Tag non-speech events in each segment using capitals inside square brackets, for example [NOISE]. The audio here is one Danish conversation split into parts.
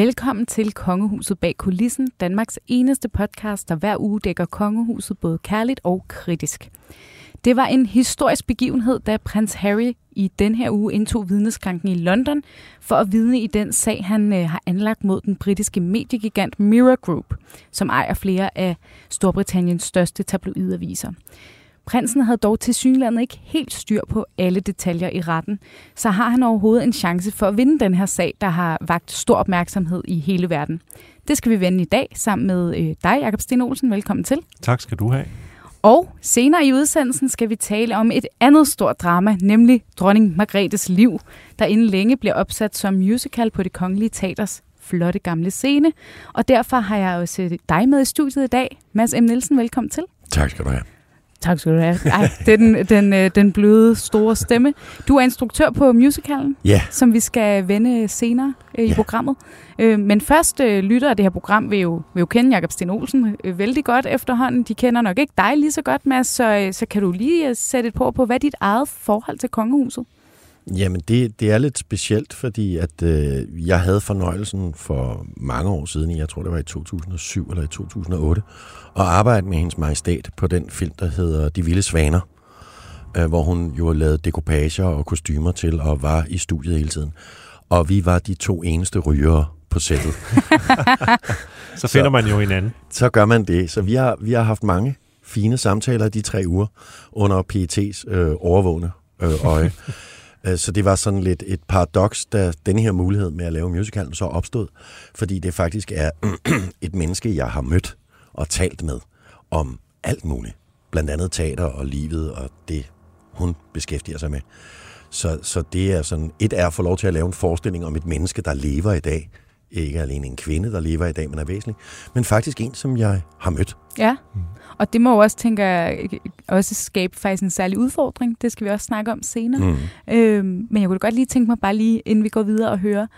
Velkommen til Kongehuset bag kulissen, Danmarks eneste podcast, der hver uge dækker kongehuset både kærligt og kritisk. Det var en historisk begivenhed, da prins Harry i den her uge indtog vidneskranken i London for at vidne i den sag, han øh, har anlagt mod den britiske mediegigant Mirror Group, som ejer flere af Storbritanniens største tabloidaviser. Prinsen havde dog til synlandet ikke helt styr på alle detaljer i retten, så har han overhovedet en chance for at vinde den her sag, der har vagt stor opmærksomhed i hele verden. Det skal vi vende i dag sammen med øh, dig, Jakob Sten Olsen. Velkommen til. Tak skal du have. Og senere i udsendelsen skal vi tale om et andet stort drama, nemlig dronning Margrethes liv, der inden længe bliver opsat som musical på det kongelige teaters flotte gamle scene. Og derfor har jeg også dig med i studiet i dag. Mads M. Nielsen, velkommen til. Tak skal du have. Tak skal du have. Ej, det er den, den, øh, den bløde, store stemme. Du er instruktør på musicalen, Ja, som vi skal vende senere øh, i Ja. programmet. Øh, men først øh, lytter af det her program vil jo, vil jo kende Jakob Sten Olsen øh, vældig godt efterhånden. De kender nok ikke dig lige så godt, Mads, så, øh, så kan du lige øh, sætte et på på, hvad dit eget forhold til kongehuset? Jamen det, det er lidt specielt, fordi at øh, jeg havde fornøjelsen for mange år siden, jeg tror det var i 2007 eller i 2008, at arbejde med hendes majestæt på den film, der hedder De Vilde Svaner, øh, hvor hun jo lavede dekopager og kostymer til og var i studiet hele tiden. Og vi var de to eneste rygere på sættet. [LAUGHS] Så finder man jo hinanden. så gør man det. Så vi har, vi har haft mange fine samtaler de tre uger under PET's øh, overvågne øh, øje. [LAUGHS] Øh, så det var sådan lidt et paradoks, da denne her mulighed med at lave musicalen så opstod, fordi det faktisk er [CLEARS THROAT] et menneske, jeg har mødt og talt med om alt muligt. Blandt andet teater og livet og det, hun beskæftiger sig med. Så, så det er sådan, et er at få lov til at lave en forestilling om et menneske, der lever i dag. Ikke alene en kvinde, der lever i dag, men er væsentlig, men faktisk en, som jeg har mødt. Ja, og det må jo også, tænker jeg, også skabe faktisk en særlig udfordring. Det skal vi også snakke om senere. Mm. Øhm, men jeg kunne godt lige tænke mig bare lige, inden vi går videre og høre,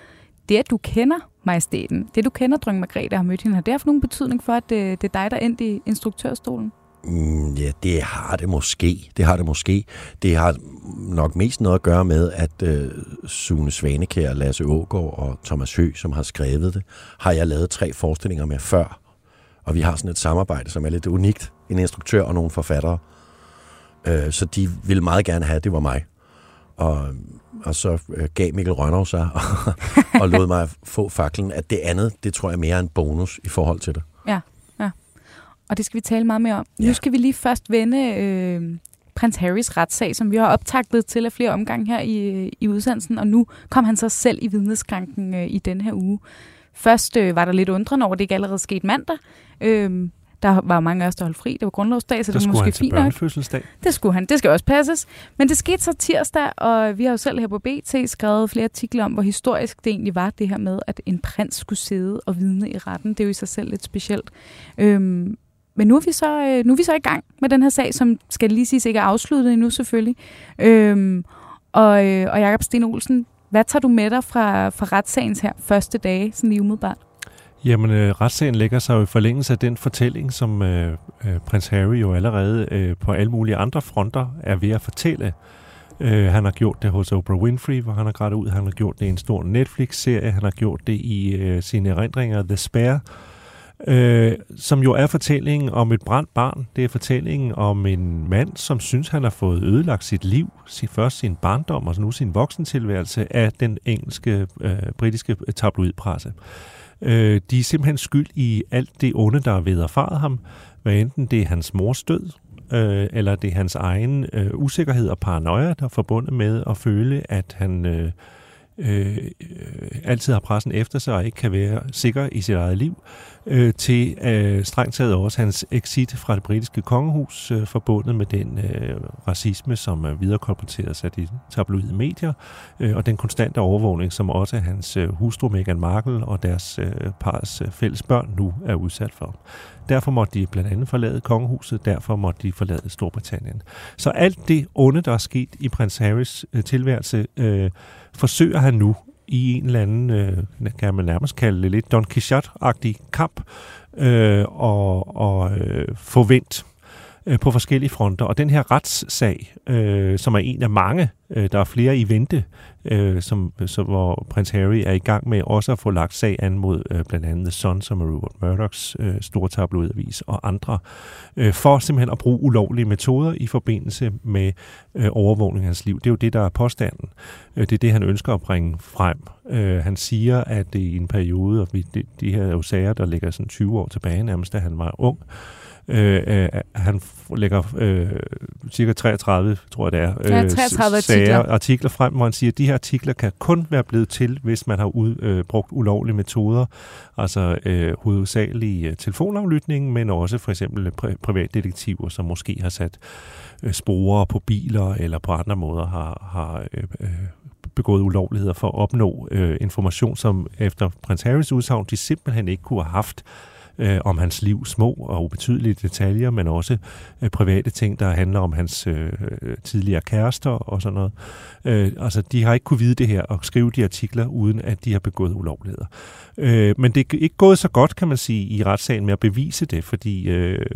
det at du kender majestæten, det du kender dronning Margrethe og har mødt hende, har det haft nogen betydning for, at det, det er dig, der er endt i instruktørstolen? Mm, ja, det har det måske. Det har det måske. Det har nok mest noget at gøre med, at øh, Sune Svanekær, Lasse Ågaard og Thomas Høgh, som har skrevet det, har jeg lavet tre forestillinger med før. Og vi har sådan et samarbejde, som er lidt unikt. En instruktør og nogle forfattere. Øh, så de ville meget gerne have, at det var mig. Og, og så øh, gav Mikkel Rønnow sig [LAUGHS] og, og lod mig få faklen, at det andet, det tror jeg mere er en bonus i forhold til det. Ja, ja. Og det skal vi tale meget mere om. Ja. Nu skal vi lige først vende øh, prins Harrys retssag, som vi har optagtet til af flere omgange her i, i udsendelsen, og nu kom han så selv i vidneskranken øh, i denne her uge. Først øh, var der lidt undrende over, at det ikke allerede skete mandag. Øh, der var mange af os, der holdt fri. Det var grundlovsdag, så Der det var måske fint nok. Det skulle han. Det skal også passes. Men det skete så tirsdag, og vi har jo selv her på BT skrevet flere artikler om, hvor historisk det egentlig var, det her med, at en prins skulle sidde og vidne i retten. Det er jo i sig selv lidt specielt. Øhm, men nu er, vi så, øh, nu er vi så i gang med den her sag, som skal lige siges ikke er afsluttet endnu selvfølgelig. Øhm, og, øh, og Jakob Sten Olsen, hvad tager du med dig fra, fra retssagens her første dage, sådan lige umiddelbart? Jamen, øh, retssagen lægger sig jo i forlængelse af den fortælling, som øh, øh, prins Harry jo allerede øh, på alle mulige andre fronter er ved at fortælle. Øh, han har gjort det hos Oprah Winfrey, hvor han har grædt ud. Han har gjort det i en stor Netflix-serie. Han har gjort det i øh, sine erindringer The Spare, øh, som jo er fortællingen om et brændt barn. Det er fortællingen om en mand, som synes, han har fået ødelagt sit liv, sin, først sin barndom og nu sin voksentilværelse af den engelske, øh, britiske tabloidpresse. Øh, de er simpelthen skyld i alt det onde, der er vederfaret ham, hvad enten det er hans mors død, øh, eller det er hans egen øh, usikkerhed og paranoia, der er forbundet med at føle, at han øh, Øh, øh, altid har pressen efter sig og ikke kan være sikker i sit eget liv, øh, til øh, strengt taget også hans exit fra det britiske kongehus, øh, forbundet med den øh, racisme, som er viderekolporteres af de tabloide medier, øh, og den konstante overvågning, som også hans øh, hustru Meghan Markle og deres øh, pars øh, fælles børn nu er udsat for. Derfor måtte de blandt andet forlade kongehuset, derfor måtte de forlade Storbritannien. Så alt det onde, der er sket i prins Harrys øh, tilværelse, øh, forsøger han nu i en eller anden, øh, kan man nærmest kalde det lidt Don Quixote-agtig kamp, øh, og, og øh, forvent øh, på forskellige fronter. Og den her retssag, øh, som er en af mange, øh, der er flere i vente, øh, som, så, hvor prins Harry er i gang med også at få lagt sag an mod øh, blandt andet The Sun, som er Rupert Murdochs øh, store tabloidavis, og andre, øh, for simpelthen at bruge ulovlige metoder i forbindelse med øh, overvågning af hans liv. Det er jo det, der er påstanden. Øh, det er det, han ønsker at bringe frem. Øh, han siger, at det i en periode, og vi, de, de her er jo sager, der ligger sådan 20 år tilbage nærmest, da han var ung, Øh, øh, han lægger øh, cirka 33, tror jeg det er, øh, ja, 33 sager, artikler. artikler frem, hvor han siger, at de her artikler kan kun være blevet til, hvis man har ud, øh, brugt ulovlige metoder, altså øh, hovedsageligt øh, telefonaflytning, men også for eksempel pri- privatdetektiver, som måske har sat øh, sporer på biler, eller på andre måder har, har øh, øh, begået ulovligheder for at opnå øh, information, som efter prins Harrys udsagn, de simpelthen ikke kunne have haft øh, om hans liv, små og ubetydelige detaljer, men også øh, private ting, der handler om hans øh, tidligere kærester og sådan noget. Øh, altså, de har ikke kunne vide det her og skrive de artikler, uden at de har begået ulovligheder. Øh, men det er ikke gået så godt, kan man sige, i retssagen med at bevise det, fordi øh,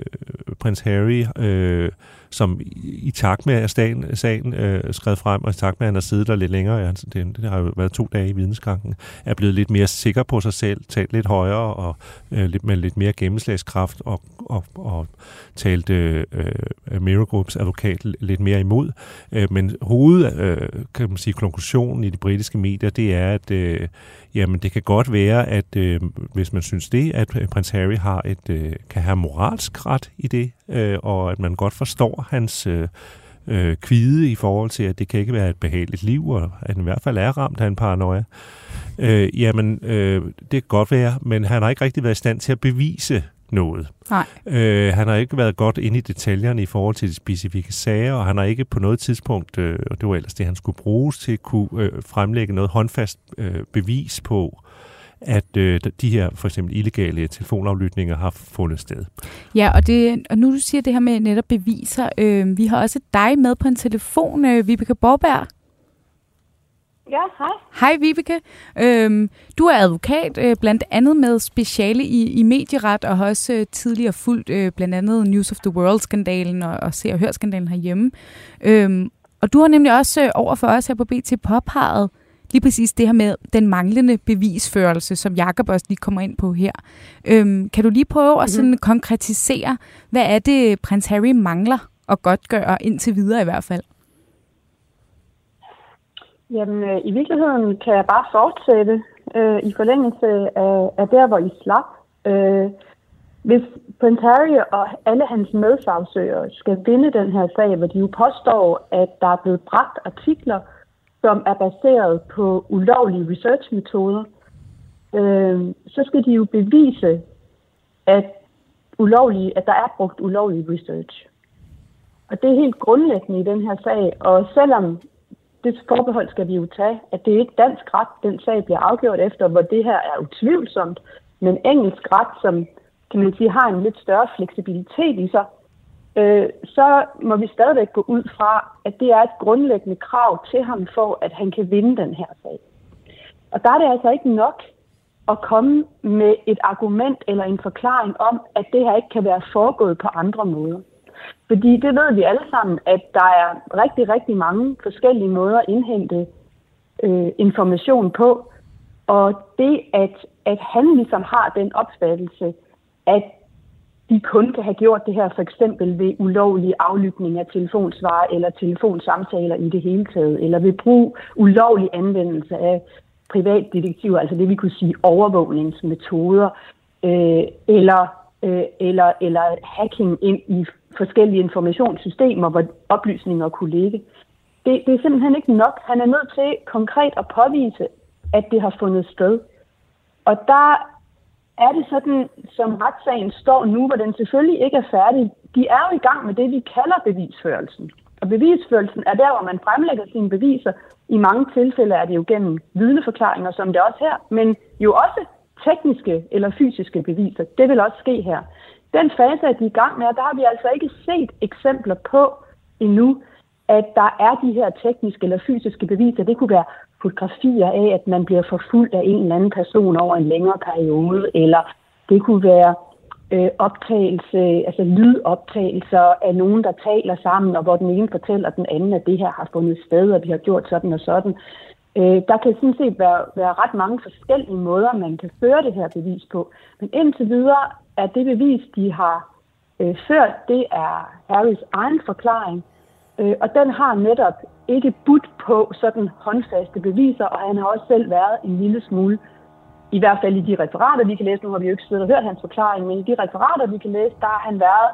prins Harry... Øh, som i, takt med, at sagen, sagen øh, skred frem, og i takt med, at han har siddet der lidt længere, ja, det, det har jo været to dage i videnskanken, er blevet lidt mere sikker på sig selv, talt lidt højere og øh, lidt, med lidt mere gennemslagskraft og, og, og talt øh, Mirrorgroups Groups advokat lidt mere imod. Øh, men hoved, øh, kan man sige, konklusionen i de britiske medier, det er, at øh, jamen, det kan godt være, at øh, hvis man synes det, at øh, prins Harry har et, øh, kan have moralsk ret i det, øh, og at man godt forstår hans øh, øh, kvide i forhold til, at det kan ikke være et behageligt liv, og at han i hvert fald er ramt af en paranoia. Øh, jamen, øh, det kan godt være, men han har ikke rigtig været i stand til at bevise noget. Nej. Øh, han har ikke været godt inde i detaljerne i forhold til de specifikke sager, og han har ikke på noget tidspunkt, øh, og det var ellers det, han skulle bruges til, kunne øh, fremlægge noget håndfast øh, bevis på, at øh, de her for eksempel illegale telefonaflytninger har fundet sted. Ja, og, det, og nu du siger det her med netop beviser, øh, vi har også dig med på en telefon, øh, Vibeke Borberg. Ja, hej. Hej Vibeke. Øhm, du er advokat, øh, blandt andet med speciale i, i medieret, og har også øh, tidligere fulgt øh, blandt andet News of the World-skandalen og, og Se og Hør-skandalen herhjemme. Øhm, og du har nemlig også øh, over for os her på BT påpeget lige præcis det her med den manglende bevisførelse, som Jakob også lige kommer ind på her. Øhm, kan du lige prøve at mhm. sådan mm-hmm. konkretisere, hvad er det, prins Harry mangler at godt gøre indtil videre i hvert fald? Jamen, øh, i virkeligheden kan jeg bare fortsætte øh, i forlængelse af, af der, hvor I slap. Øh, hvis Prince Harry og alle hans medsagsøgere skal vinde den her sag, hvor de jo påstår, at der er blevet bragt artikler, som er baseret på ulovlige researchmetoder, øh, så skal de jo bevise, at, ulovlige, at der er brugt ulovlig research. Og det er helt grundlæggende i den her sag. Og selvom det forbehold skal vi jo tage, at det er ikke dansk ret, den sag bliver afgjort efter, hvor det her er utvivlsomt, men engelsk ret, som kan man sige, har en lidt større fleksibilitet i sig, øh, så må vi stadigvæk gå ud fra, at det er et grundlæggende krav til ham for, at han kan vinde den her sag. Og der er det altså ikke nok at komme med et argument eller en forklaring om, at det her ikke kan være foregået på andre måder. Fordi det ved vi alle sammen, at der er rigtig, rigtig mange forskellige måder at indhente øh, information på. Og det, at, at han ligesom har den opfattelse, at de kun kan have gjort det her for eksempel ved ulovlig aflytning af telefonsvar eller telefonsamtaler i det hele taget, eller ved brug ulovlig anvendelse af privatdetektiver, altså det vi kunne sige overvågningsmetoder, øh, eller, øh, eller, eller hacking ind i forskellige informationssystemer, hvor oplysninger kunne ligge. Det, det er simpelthen ikke nok. Han er nødt til konkret at påvise, at det har fundet sted. Og der er det sådan, som retssagen står nu, hvor den selvfølgelig ikke er færdig. De er jo i gang med det, vi kalder bevisførelsen. Og bevisførelsen er der, hvor man fremlægger sine beviser. I mange tilfælde er det jo gennem vidneforklaringer, som det også her, men jo også tekniske eller fysiske beviser. Det vil også ske her. Den fase er de i gang med, og der har vi altså ikke set eksempler på endnu, at der er de her tekniske eller fysiske beviser. Det kunne være fotografier af, at man bliver forfulgt af en eller anden person over en længere periode, eller det kunne være øh, optagelse, altså lydoptagelser af nogen, der taler sammen, og hvor den ene fortæller den anden, at det her har fundet sted, og vi har gjort sådan og sådan. Øh, der kan sådan set være, være ret mange forskellige måder, man kan føre det her bevis på. Men indtil videre er det bevis, de har øh, ført, det er Harrys egen forklaring, øh, og den har netop ikke budt på sådan håndfaste beviser, og han har også selv været en lille smule, i hvert fald i de referater, vi kan læse, nu har vi jo ikke siddet og hørt hans forklaring, men i de referater, vi kan læse, der har han været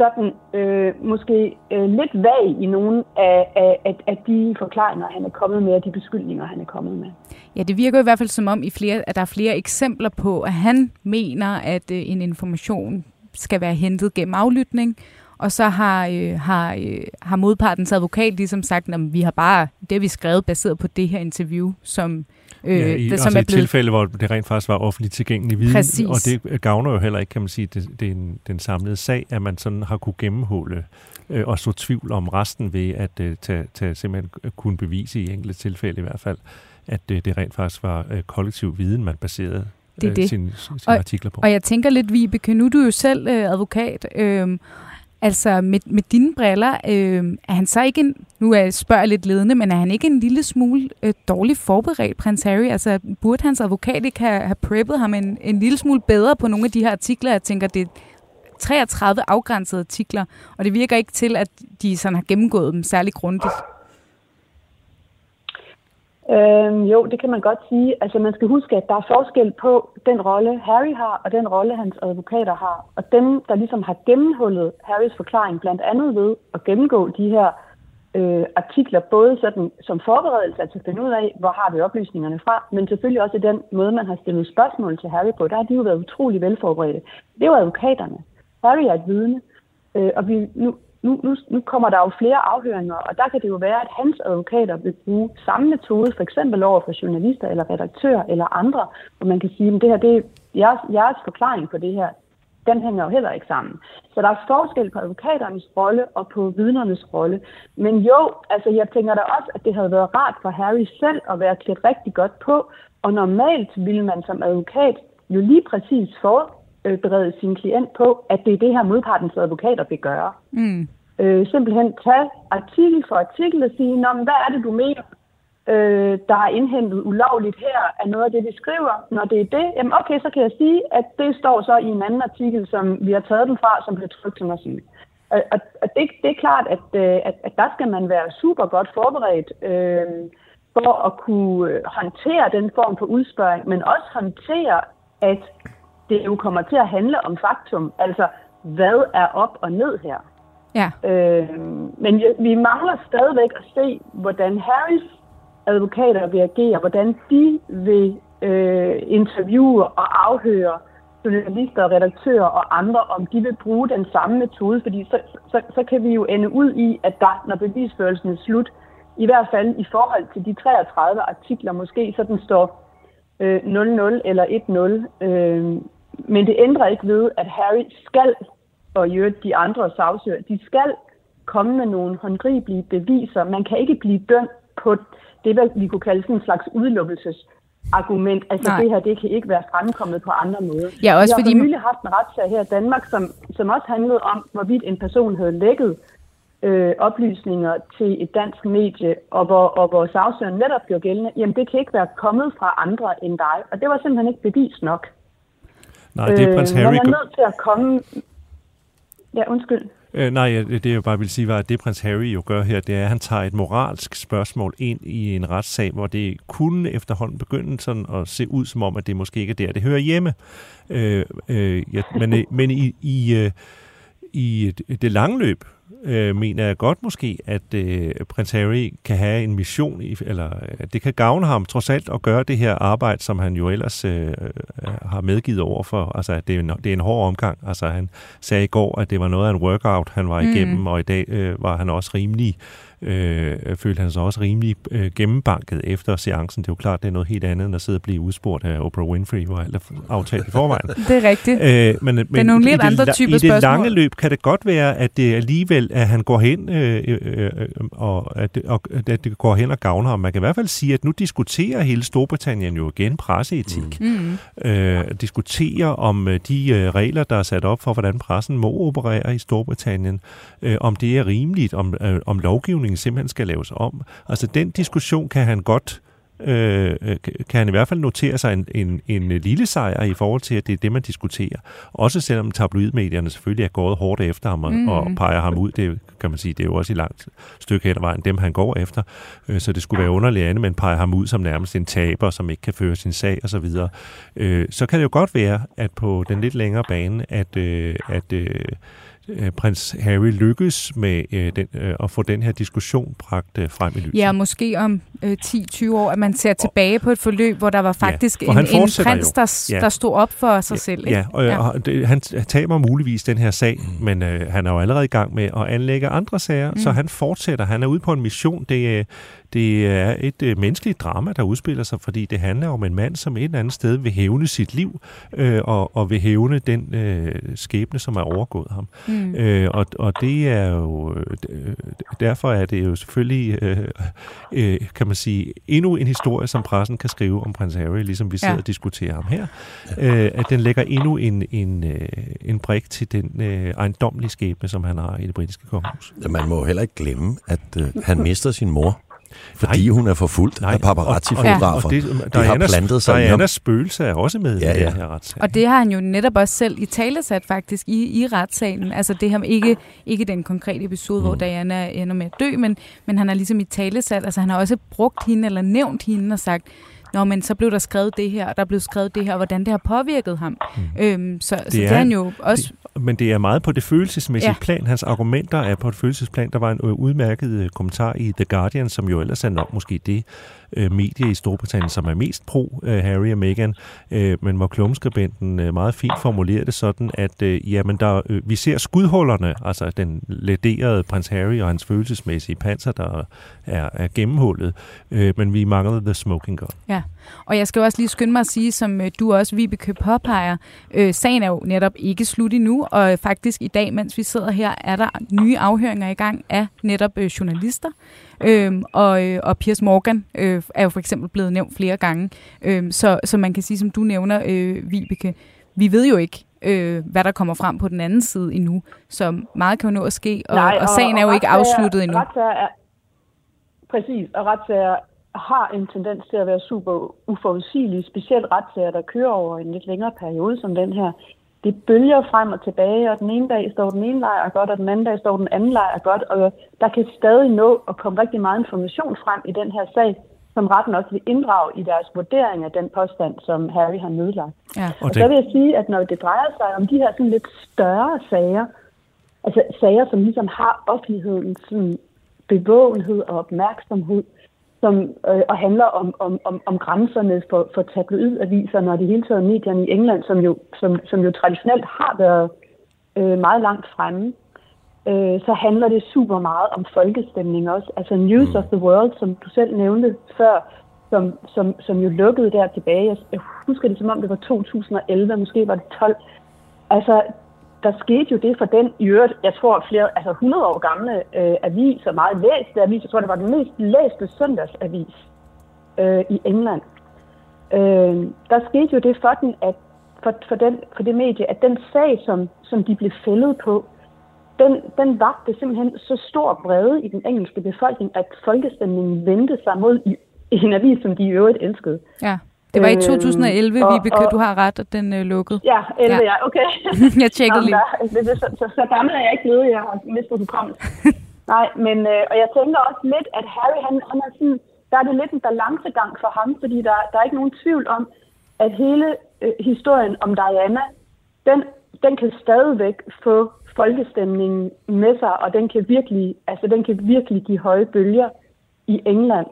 sådan øh, måske øh, lidt vag i nogle af, af, af, af de forklaringer, han er kommet med, og de beskyldninger, han er kommet med. Ja, det virker i hvert fald som om, i flere, at der er flere eksempler på, at han mener, at øh, en information skal være hentet gennem aflytning, og så har, øh, har, øh, har modpartens advokat ligesom sagt, at vi har bare det vi skrevet baseret på det her interview, som Øh, ja, i, det, som altså er blevet... i tilfælde, hvor det rent faktisk var offentligt tilgængelig viden, Præcis. og det gavner jo heller ikke, kan man sige, det, det er en, den samlede sag, at man sådan har kunne gennemhulde øh, og så tvivl om resten ved at øh, tage, tage, simpelthen kunne bevise i enkelte tilfælde i hvert fald, at øh, det rent faktisk var øh, kollektiv viden, man baserede det er øh, det. sine, sine og, artikler på. Og jeg tænker lidt, Vibeke, nu er du jo selv øh, advokat, øh, Altså med, med dine briller, øh, er han så ikke en, nu er jeg spørger lidt ledende, men er han ikke en lille smule øh, dårligt forberedt, prins Harry? Altså burde hans advokat ikke have, have preppet ham en, en lille smule bedre på nogle af de her artikler? Jeg tænker, det er 33 afgrænsede artikler, og det virker ikke til, at de sådan har gennemgået dem særlig grundigt. Øhm, jo, det kan man godt sige. Altså man skal huske, at der er forskel på den rolle, Harry har, og den rolle, hans advokater har. Og dem, der ligesom har gennemhullet Harrys forklaring, blandt andet ved at gennemgå de her øh, artikler, både sådan som forberedelse, altså at finde ud af, hvor har vi oplysningerne fra, men selvfølgelig også i den måde, man har stillet spørgsmål til Harry på. Der har de jo været utrolig velforberedte. Det er jo advokaterne. Harry er et vidne, øh, og vi, nu, nu, nu, nu kommer der jo flere afhøringer, og der kan det jo være, at hans advokater vil bruge samme metode, for eksempel over for journalister eller redaktører eller andre, hvor man kan sige, at det her det er jeres, jeres forklaring på det her. Den hænger jo heller ikke sammen. Så der er forskel på advokaternes rolle og på vidnernes rolle. Men jo, altså jeg tænker da også, at det havde været rart for Harry selv at være klædt rigtig godt på, og normalt ville man som advokat jo lige præcis for øh, berede sin klient på, at det er det her modpartens advokater vil gøre. Mm. Øh, simpelthen tage artikel for artikel og sige, Nå, men hvad er det, du mener, øh, der er indhentet ulovligt her af noget af det, vi skriver. Når det er det, jamen okay, så kan jeg sige, at det står så i en anden artikel, som vi har taget den fra, som blev trykt til sige. Og, og, og det, det er klart, at, øh, at, at der skal man være super godt forberedt øh, for at kunne øh, håndtere den form for udspørring, men også håndtere, at det jo kommer til at handle om faktum. Altså, hvad er op og ned her? Ja. Øh, men vi mangler stadigvæk at se, hvordan Harrys advokater vil agere, hvordan de vil øh, interviewe og afhøre journalister og redaktører og andre, om de vil bruge den samme metode, fordi så, så, så kan vi jo ende ud i, at der, når bevisførelsen er slut, i hvert fald i forhold til de 33 artikler, måske så den står øh, 0-0 eller 1-0, øh, men det ændrer ikke ved, at Harry skal, og i øvrigt de andre sagsøger, de skal komme med nogle håndgribelige beviser. Man kan ikke blive dømt på det, hvad vi kunne kalde sådan en slags udelukkelses argument. Altså Nej. det her, det kan ikke være fremkommet på andre måder. Ja, også vi har fordi... nylig haft en retssag her i Danmark, som, som også handlede om, hvorvidt en person havde lækket øh, oplysninger til et dansk medie, og hvor, og hvor sagsøgeren netop gjorde gældende, jamen det kan ikke være kommet fra andre end dig. Og det var simpelthen ikke bevis nok. Nej, det er prins Harry... Øh, man er nødt til at komme... Ja, undskyld. Øh, nej, det jeg bare vil sige var, at det prins Harry jo gør her, det er, at han tager et moralsk spørgsmål ind i en retssag, hvor det kunne efterhånden begynde sådan at se ud som om, at det måske ikke er der, det hører hjemme. Øh, øh, ja, men, men i, i, øh, i det lange løb, øh, mener jeg godt måske, at øh, prins Harry kan have en mission, i, eller det kan gavne ham trods alt at gøre det her arbejde, som han jo ellers øh, øh har medgivet over for. Altså, det er, en, det er en hård omgang. Altså, han sagde i går, at det var noget af en workout, han var igennem, mm. og i dag øh, var han også rimelig øh, følte han sig også rimelig øh, gennembanket efter seancen. Det er jo klart, det er noget helt andet, end at sidde og blive udspurgt af Oprah Winfrey, hvor alt er aftalt i forvejen. [LAUGHS] det er rigtigt. Øh, men, men det er nogle lidt andre typer spørgsmål. I det lange løb kan det godt være, at det alligevel, at han går hen, øh, øh, øh, og, at det, og at det går hen og gavner ham. Man kan i hvert fald sige, at nu diskuterer hele Storbritannien jo igen presseetik. Mm. Øh, diskuterer om øh, de øh, regler, der er sat op for, hvordan pressen må operere i Storbritannien, øh, om det er rimeligt, om, øh, om lovgivningen simpelthen skal laves om. Altså den diskussion kan han godt øh, kan han i hvert fald notere sig en, en, en lille sejr i forhold til, at det er det, man diskuterer. Også selvom tabloidmedierne selvfølgelig er gået hårdt efter ham og, mm. og peger ham ud. Det kan man sige, det er jo også i langt stykke hen ad vejen, dem han går efter. Øh, så det skulle være underligt andet, men peger ham ud som nærmest en taber, som ikke kan føre sin sag osv. Så, øh, så kan det jo godt være, at på den lidt længere bane, at, øh, at øh, øh, prins Harry lykkes med øh, den, øh, at få den her diskussion bragt øh, frem i lyset. Ja, måske om øh, 10-20 år, at man ser tilbage på et forløb, hvor der var faktisk ja, en, en prins, der, ja. der stod op for sig ja, selv. Ikke? Ja, og, ja. og det, han taber muligvis den her sag, mm. men øh, han er jo allerede i gang med at anlægge andre sager, mm. så han fortsætter. Han er ude på en mission. Det, øh, det er et øh, menneskeligt drama, der udspiller sig, fordi det handler om en mand, som et eller andet sted vil hævne sit liv, øh, og, og vil hævne den øh, skæbne, som er overgået ham. Mm. Øh, og, og det er jo, øh, derfor er det jo selvfølgelig, øh, øh, kan man sige, endnu en historie, som pressen kan skrive om prins Harry, ligesom vi sidder ja. og diskuterer ham her, øh, at den lægger endnu en, en, øh, en brik til den øh, ejendomlige skæbne, som han har i det britiske kongehus. Man må heller ikke glemme, at øh, han mister sin mor fordi Nej. hun er forfulgt Nej. af paparazzi-fotografer. Og, og det, der har plantet sig Dianas spøgelse er også med ja, ja. i den her retssag. Og det har han jo netop også selv i talesat faktisk i, i retssalen. Altså det her ikke, ikke den konkrete episode, mm. hvor Diana ender med at dø, men, men han har ligesom i talesat, altså han har også brugt hende eller nævnt hende og sagt, Nå, men så blev der skrevet det her, og der blev skrevet det her, og hvordan det har påvirket ham. Mm. Øhm, så, det så er, det er han jo også... Det, men det er meget på det følelsesmæssige ja. plan. Hans argumenter er på et følelsesplan. Der var en udmærket øh, kommentar i The Guardian, som jo ellers er nok måske det øh, medie i Storbritannien, som er mest pro øh, Harry og Meghan, øh, men hvor klumskribenten øh, meget fint formulerer det sådan, at øh, jamen der, øh, vi ser skudhullerne, altså den lederede prins Harry og hans følelsesmæssige panser, der er, er gennemhullet, øh, men vi mangler the smoking gun. Ja, og jeg skal også lige skynde mig at sige, som øh, du også, Vibeke, påpeger, øh, sagen er jo netop ikke slut endnu, og øh, faktisk i dag, mens vi sidder her, er der nye afhøringer i gang af netop øh, journalister, Øhm, og, øh, og Piers Morgan øh, er jo for eksempel blevet nævnt flere gange. Øhm, så, så man kan sige, som du nævner, øh, Vibeke, vi ved jo ikke, øh, hvad der kommer frem på den anden side endnu. Så meget kan jo nå at ske, og, Nej, og, og sagen er jo ikke afsluttet endnu. er, præcis, og retssager har en tendens til at være super uforudsigelige, specielt retssager, der kører over en lidt længere periode som den her det bølger frem og tilbage, og den ene dag står den ene lejr godt, og den anden dag står den anden lejr godt, og der kan stadig nå at komme rigtig meget information frem i den her sag, som retten også vil inddrage i deres vurdering af den påstand, som Harry har nedlagt. Ja. Og, og så vil jeg sige, at når det drejer sig om de her sådan lidt større sager, altså sager, som ligesom har offentlighedens sådan bevågenhed og opmærksomhed, som, øh, og handler om, om, om, om grænserne for, for tabloidaviserne og det hele taget medierne i England, som jo, som, som jo traditionelt har været øh, meget langt fremme, øh, så handler det super meget om folkestemning også. Altså News mm. of the World, som du selv nævnte før, som, som, som jo lukkede der tilbage. Jeg husker det som om det var 2011, måske var det 12. Altså, der skete jo det for den i øvrigt, jeg tror flere, altså 100 år gamle øh, avis, og meget læste avis, jeg tror det var den mest læste søndagsavis øh, i England. Øh, der skete jo det for den, at for, for, den, for det medie, at den sag, som, som de blev fældet på, den, den vagte simpelthen så stor brede i den engelske befolkning, at folkestemningen vendte sig mod i, i en avis, som de i øvrigt elskede. Ja. Det var i 2011, øhm, Vibeke, og, du har ret, at den øh, lukkede. Ja, 11, ja. ja okay. [LAUGHS] jeg tjekkede lige. Der, så, så, så gammel er jeg ikke blevet, jeg har mistet hukommelsen. [LAUGHS] Nej, men øh, og jeg tænker også lidt, at Harry, han, han er sådan, der er det lidt en balancegang for ham, fordi der, der er ikke nogen tvivl om, at hele øh, historien om Diana, den, den kan stadigvæk få folkestemningen med sig, og den kan virkelig, altså den kan virkelig give høje bølger i England.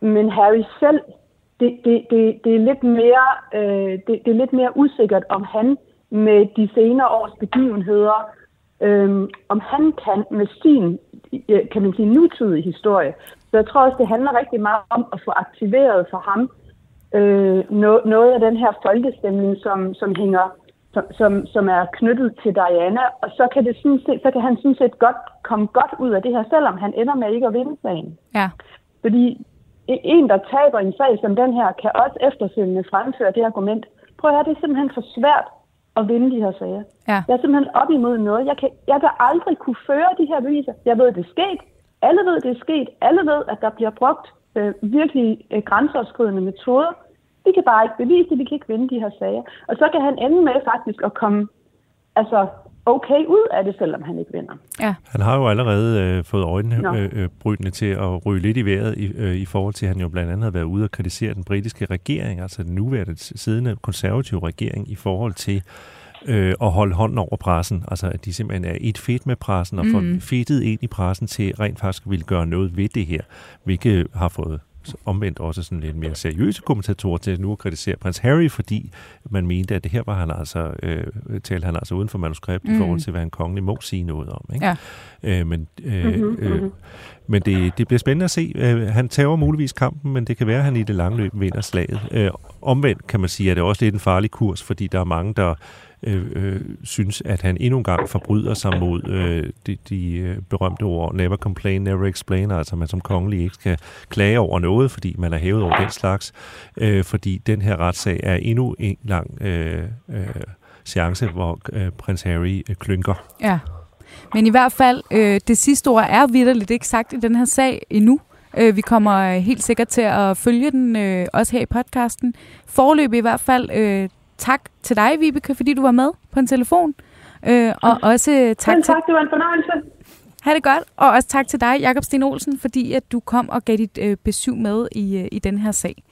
Men Harry selv det, det, det, det, er lidt mere, øh, det, det er lidt mere usikkert, om han med de senere års begivenheder, øh, om han kan med sin øh, kan man sige, nutidig historie. Så jeg tror også, det handler rigtig meget om at få aktiveret for ham øh, no, noget af den her folkestemning, som, som hænger som, som, som er knyttet til Diana, og så kan, det sådan set, så kan han sådan set godt komme godt ud af det her, selvom han ender med ikke at vinde sagen. Ja. Fordi en, der taber en sag som den her, kan også efterfølgende fremføre det argument. Prøv at høre, det er simpelthen for svært at vinde de her sager. Ja. Jeg er simpelthen op imod noget. Jeg kan, jeg kan aldrig kunne føre de her beviser. Jeg ved, det er sket. Alle ved, det er sket. Alle ved, at der bliver brugt øh, virkelig øh, grænseoverskridende metoder. Vi kan bare ikke bevise det. Vi kan ikke vinde de her sager. Og så kan han ende med faktisk at komme altså, okay ud af det, selvom han ikke vinder. Ja. Han har jo allerede øh, fået øjnene øh, øh, til at ryge lidt i vejret i, øh, i forhold til, at han jo blandt andet har været ude og kritisere den britiske regering, altså den nuværende siddende konservative regering, i forhold til øh, at holde hånden over pressen. Altså at de simpelthen er et fedt med pressen, og får Mm. fedtet ind i pressen til rent faktisk at ville gøre noget ved det her, hvilket har fået omvendt også sådan lidt mere seriøse kommentatorer til nu at kritisere prins Harry, fordi man mente, at det her var han altså, øh, talte han altså uden for manuskript mm. i forhold til, hvad en kongelig må sige noget om. Ikke? Ja. Øh, men øh, Mhm, øh, mhm. men det, det bliver spændende at se. Øh, han tager muligvis kampen, men det kan være, at han i det lange løb vinder slaget. Øh, omvendt kan man sige, at det også lidt en farlig kurs, fordi der er mange, der øh, øh, synes, at han endnu en gang forbryder sig mod øh, de, de øh, berømte ord never complain, never explain, altså man som kongelig ikke skal klage over noget, fordi man er hævet over den slags, øh, fordi den her retssag er endnu en lang øh, øh, seance, hvor øh, prins Harry øh, klynker. Ja. Men i hvert fald, øh, det sidste ord er vidderligt ikke sagt i den her sag endnu. Øh, vi kommer øh, helt sikkert til at følge den, øh, også her i podcasten. Forløb i hvert fald, øh, tak til dig, Vibeke, fordi du var med på en telefon. Øh, og også øh, tak Selv til... tak, det var en fornøjelse. Ha' det godt. Og også tak til dig, Jakob Sten Olsen, fordi at du kom og gav dit øh, besøg med i, øh, i den her sag.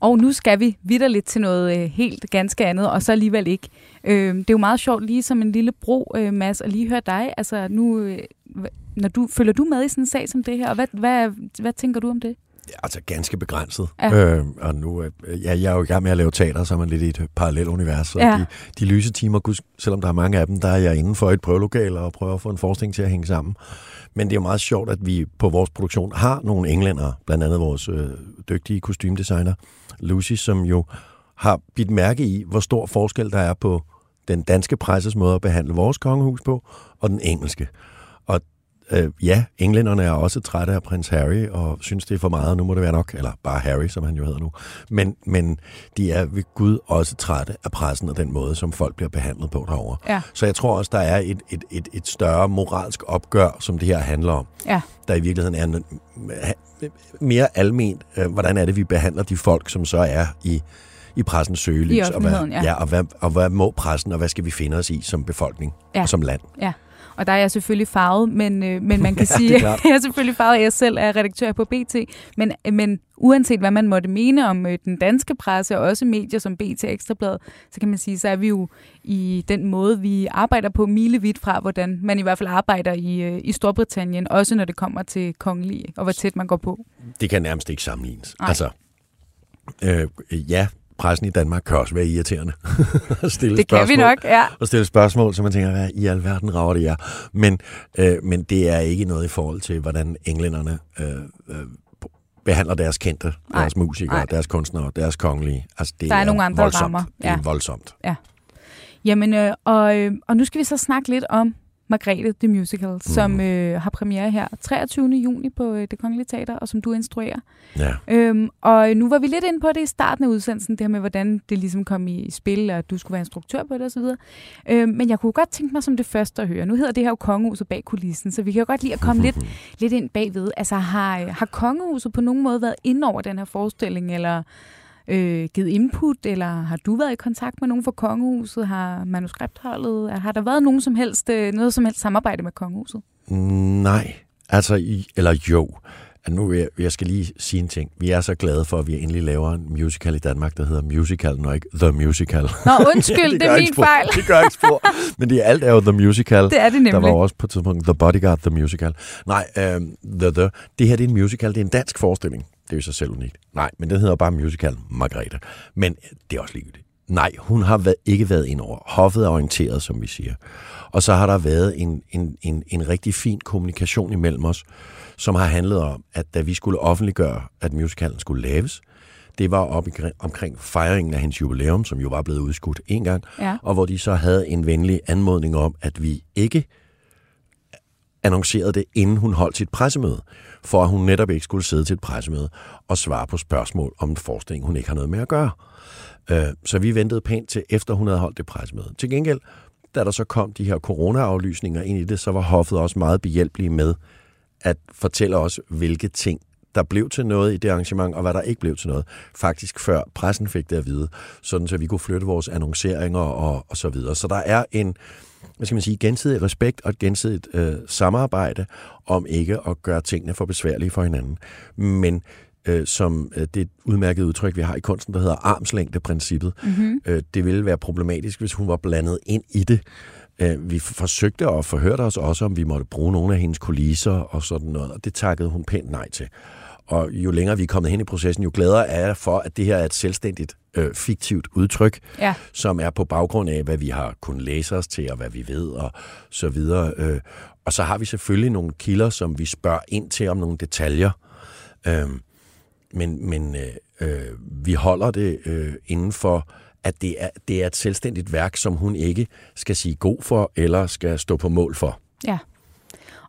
Og nu skal vi vidderligt til noget øh, helt ganske andet, og så alligevel ikke. Øh, det er jo meget sjovt lige som en lille bro, øh, Mads, at lige høre dig. Altså nu, øh, når du, følger du med i sådan en sag som det her, og hvad, hvad, hvad tænker du om det? Altså ganske begrænset. Ja. Øh, og nu, øh, ja, jeg er jo i gang med at lave teater, så er man lidt i et parallelt univers. Og Ja. de, de lyse timer, selvom der er mange af dem, der er jeg inden for et prøvelokal og prøver at få en forskning til at hænge sammen. Men det er jo meget sjovt, at vi på vores produktion har nogle englænder, blandt andet vores øh, dygtige kostymdesigner, Lucy, som jo har bidt mærke i, hvor stor forskel der er på den danske presses måde at behandle vores kongehus på, og den engelske. Øh, ja, englænderne er også trætte af prins Harry, og synes, det er for meget, og nu må det være nok, eller bare Harry, som han jo hedder nu. Men, men de er ved Gud også trætte af pressen og den måde, som folk bliver behandlet på derovre. Ja. Så jeg tror også, der er et, et, et, et større moralsk opgør, som det her handler om Ja. der i virkeligheden er mere alment, øh, hvordan er det, vi behandler de folk, som så er i, i pressens søgelys. I og hvad, ja. ja og, hvad, og hvad må pressen, og hvad skal vi finde os i som befolkning Ja. og som land? Ja, og der er jeg selvfølgelig farvet, men, øh, men man [LAUGHS] kan Ja, sige, at jeg er selvfølgelig farvet, jeg selv er redaktør på BT, men, men uanset hvad man måtte mene om øh, den danske presse, og også medier som BT Ekstrablad, så kan man sige, så er vi jo i den måde, vi arbejder på milevidt fra, hvordan man i hvert fald arbejder i, øh, i Storbritannien, også når det kommer til kongelige, og hvor tæt man går på. Det kan nærmest ikke sammenlignes. Nej. Altså, øh, ja, pressen i Danmark kan også være irriterende. [LAUGHS] at stille Det kan vi nok, ja. og stille spørgsmål, så man tænker, hvad i alverden rager det jer? Men, øh, men det er ikke noget i forhold til, hvordan englænderne øh, øh, behandler deres kendte, Nej, deres musikere, nej. deres kunstnere, deres kongelige. Altså, det Der er nogle andre voldsomt. rammer, Det er ja. voldsomt. Jamen, øh, og, øh, og nu skal vi så snakke lidt om Margrethe The Musical, mm. som øh, har premiere her 23. juni på øh, Det Kongelige Teater, og som du instruerer. Ja. Øhm, og nu var vi lidt inde på det i starten af udsendelsen, det her med, hvordan det ligesom kom i spil, og du skulle være instruktør på det osv. Øhm, men jeg kunne godt tænke mig som det første at høre. Nu hedder det her jo Kongehuset bag kulissen, så vi kan jo godt lide at komme lidt, lidt ind bagved. Altså har, har Kongehuset på nogen måde været inde over den her forestilling, eller øh, givet input, eller har du været i kontakt med nogen fra Kongehuset? Har manuskriptholdet? Har der været nogen som helst, øh, noget som helst samarbejde med Kongehuset? Mm, nej, altså, i, eller jo. Nu vil jeg, jeg skal lige sige en ting. Vi er så glade for, at vi endelig laver en musical i Danmark, der hedder Musical, og ikke The Musical. Nå, undskyld, [LAUGHS] det, gør er min fejl. Det gør ikke spor. [LAUGHS] Men det er alt er jo The Musical. Det er det Der var nemlig. også på et tidspunkt The Bodyguard, The Musical. Nej, øh, the, the, det her det er en musical, det er en dansk forestilling. Det er jo så selv unikt. Nej, men den hedder bare musical Margrethe. Men det er også ligegyldigt. Nej, hun har været, ikke været ind over. Hoffet er orienteret, som vi siger. Og så har der været en, en, en, en rigtig fin kommunikation imellem os, som har handlet om, at da vi skulle offentliggøre, at musicalen skulle laves, det var op i, omkring fejringen af hendes jubilæum, som jo var blevet udskudt en gang, Ja. og hvor de så havde en venlig anmodning om, at vi ikke annoncerede det, inden hun holdt sit pressemøde, for at hun netop ikke skulle sidde til et pressemøde og svare på spørgsmål om en forestilling, hun ikke har noget med at gøre. Øh, Så vi ventede pænt til, efter hun havde holdt det pressemøde. Til gengæld, da der så kom de her corona-aflysninger ind i det, så var hoffet også meget behjælpelige med at fortælle os, hvilke ting, der blev til noget i det arrangement, og hvad der ikke blev til noget. Faktisk før pressen fik det at vide, sådan så vi kunne flytte vores annonceringer og, og så videre. Så der er en, hvad skal man sige, gensidig respekt og et gensidigt øh, samarbejde om ikke at gøre tingene for besværlige for hinanden. Men øh, som øh, det udmærkede udtryk, vi har i kunsten, der hedder armslængdeprincippet. Mm-hmm. Øh, det ville være problematisk, hvis hun var blandet ind i det. Øh, vi forsøgte at forhøre os også, om vi måtte bruge nogle af hendes kulisser og sådan noget, og det takkede hun pænt nej til. Og jo længere vi er kommet hen i processen, jo gladere er jeg for, at det her er et selvstændigt, øh, fiktivt udtryk, Ja. som er på baggrund af, hvad vi har kunnet læse os til, og hvad vi ved, og så videre. Øh, og så har vi selvfølgelig nogle kilder, som vi spørger ind til om nogle detaljer. Øh, men men øh, øh, vi holder det øh, inden for, at det er, det er et selvstændigt værk, som hun ikke skal sige god for, eller skal stå på mål for. Ja.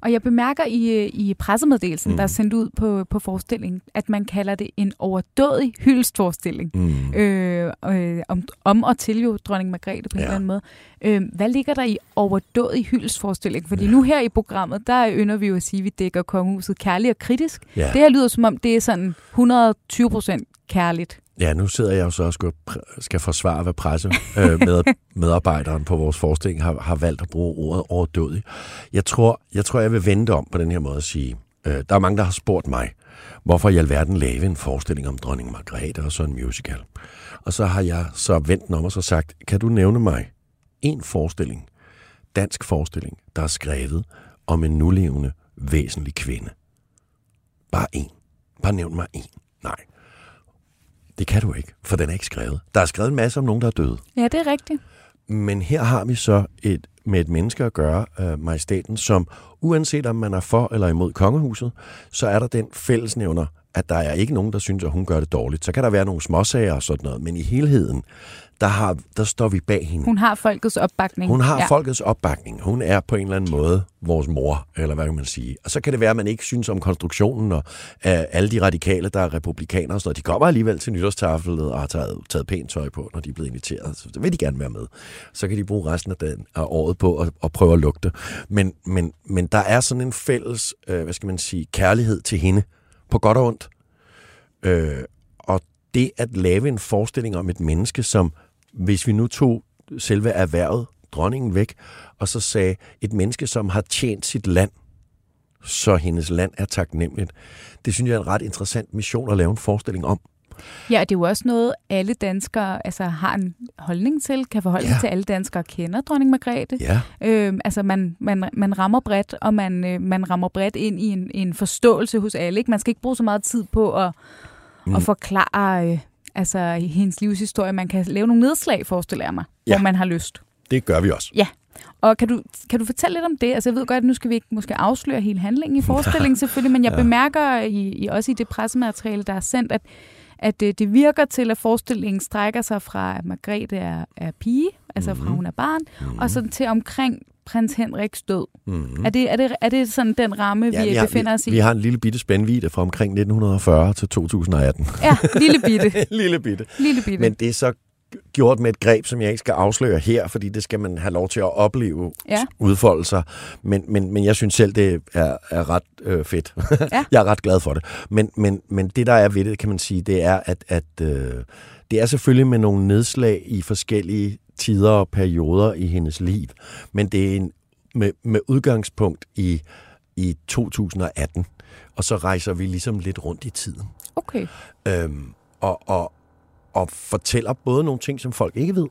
Og jeg bemærker i, i pressemeddelelsen, mm. der er sendt ud på, på forestillingen, at man kalder det en overdådig hyldestforestilling. Mm. Øh, øh, om, om og til jo dronning Margrethe på en Ja. eller anden måde. Øh, hvad ligger der i overdådig hyldestforestilling? Fordi nu her i programmet, der ynder vi jo at sige, at vi dækker kongehuset kærligt og kritisk. Ja. Det her lyder som om, det er sådan 120 procent kærligt. Ja, nu sidder jeg jo så og skal, skal forsvare, hvad presse øh, med, medarbejderen på vores forestilling har, har valgt at bruge ordet overdådig. Jeg tror, jeg tror, jeg vil vente om på den her måde at sige, øh, der er mange, der har spurgt mig, hvorfor i alverden lave en forestilling om dronning Margrethe og så en musical. Og så har jeg så vendt om og så sagt, kan du nævne mig en forestilling, dansk forestilling, der er skrevet om en nulevende, væsentlig kvinde? Bare en. Bare nævn mig en. Nej. Det kan du ikke, for den er ikke skrevet. Der er skrevet en masse om nogen, der er døde. Ja, det er rigtigt. Men her har vi så et, med et menneske at gøre, uh, majestaten, som uanset om man er for eller imod kongehuset, så er der den fællesnævner, at der er ikke nogen, der synes, at hun gør det dårligt. Så kan der være nogle småsager og sådan noget, men i helheden, der, har, der står vi bag hende. Hun har folkets opbakning. Hun har ja. folkets opbakning. Hun er på en eller anden måde vores mor, eller hvad kan man sige. Og så kan det være, at man ikke synes om konstruktionen, og uh, alle de radikale, der er republikanere, og sådan noget, de kommer alligevel til nytårstaflet og har taget, taget pænt tøj på, når de er blevet inviteret. Så det vil de gerne være med. Så kan de bruge resten af, den, af året på at, at prøve at lugte. Men, men, men der er sådan en fælles, uh, hvad skal man sige, kærlighed til hende, på godt og ondt. Øh, og det at lave en forestilling om et menneske, som hvis vi nu tog selve erhvervet, dronningen væk, og så sagde et menneske, som har tjent sit land, så hendes land er taknemmeligt. Det synes jeg er en ret interessant mission at lave en forestilling om. Ja, og det er jo også noget, alle danskere altså, har en holdning til, kan forholde sig Ja. til. Alle danskere kender dronning Margrethe. Ja, Øhm, altså man, man, man rammer bredt, og man, øh, man rammer bredt ind i en, en forståelse hos alle. Ikke? Man skal ikke bruge så meget tid på at, mm. at forklare øh, altså, hendes livshistorie. Man kan lave nogle nedslag, forestiller jeg mig, ja. Hvor man har lyst. det gør vi også. Ja. Og kan du, kan du fortælle lidt om det? Altså jeg ved godt, at nu skal vi ikke måske afsløre hele handlingen i [LAUGHS] forestillingen selvfølgelig, men jeg bemærker i, i, også i det pressemateriale, der er sendt, at, at det, det virker til, at forestillingen strækker sig fra, at Margrethe er, er pige, altså fra hun er barn, mm. og så til omkring prins Henriks død. Mm. Er, det, er, det, er det sådan den ramme, ja, vi, vi, har, befinder os i? vi, vi har en lille bitte spændvidde fra omkring 1940 til 2018. Ja, lille bitte. [LAUGHS] lille bitte. Lille bitte. Men det er så gjort med et greb, som jeg ikke skal afsløre her, fordi det skal man have lov til at opleve Ja. udfolde sig. Men, men, men jeg synes selv, det er, er ret øh, fedt. [LAUGHS] Ja. jeg er ret glad for det. Men, men, men det, der er ved det, kan man sige, det er, at, at øh, det er selvfølgelig med nogle nedslag i forskellige tider og perioder i hendes liv. Men det er en, med, med udgangspunkt i, i 2018. Og så rejser vi ligesom lidt rundt i tiden Okay. øhm, og, og, og fortæller både nogle ting, som folk ikke ved,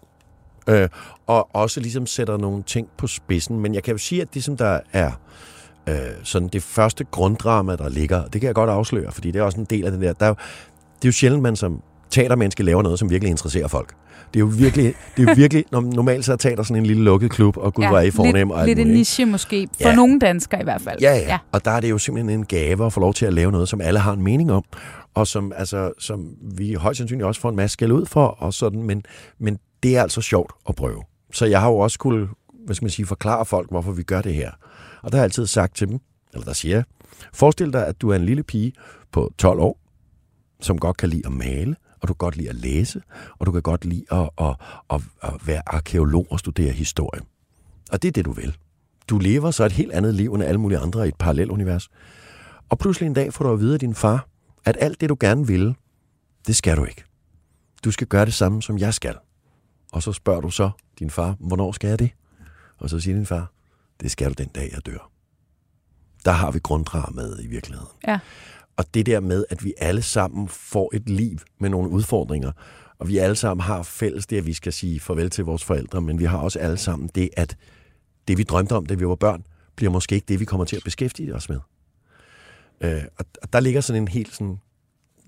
øh, og også ligesom sætter nogle ting på spidsen. Men jeg kan jo sige, at det, som der er, øh, sådan det første grunddrama, der ligger. Det kan jeg godt afsløre, fordi det er også en del af det der. der er det er jo sjældent, man som teatermenneske laver noget, som virkelig interesserer folk. Det er jo virkelig, det er jo virkelig [LAUGHS] normalt så er teater sådan en lille lukket klub, og gud, ja, hvor er I fornem. Lidt, lidt en niche måske, for ja. nogle danskere i hvert fald. Ja, ja, ja, og der er det jo simpelthen en gave at få lov til at lave noget, som alle har en mening om, og som, altså, som vi højst sandsynligt også får en masse skæld ud for, og sådan, men, men det er altså sjovt at prøve. Så jeg har jo også kunne, hvad skal man sige, forklare folk, hvorfor vi gør det her. Og der har jeg altid sagt til dem, eller der siger jeg, forestil dig, at du er en lille pige på 12 år, som godt kan lide at male, og du kan godt lide at læse, og du kan godt lide at, at, at, at være arkeolog og studere historie. Og det er det, du vil. Du lever så et helt andet liv end alle mulige andre i et parallelunivers. Og pludselig en dag får du at vide af din far, at alt det, du gerne vil, det skal du ikke. Du skal gøre det samme, som jeg skal. Og så spørger du så din far, hvornår skal jeg det? Og så siger din far, det skal du den dag, jeg dør. Der har vi grunddraget i virkeligheden. Ja. Og det der med, at vi alle sammen får et liv med nogle udfordringer, og vi alle sammen har fælles det, at vi skal sige farvel til vores forældre, men vi har også alle sammen det, at det, vi drømte om, da vi var børn, bliver måske ikke det, vi kommer til at beskæftige os med. Øh, og der ligger sådan en helt sådan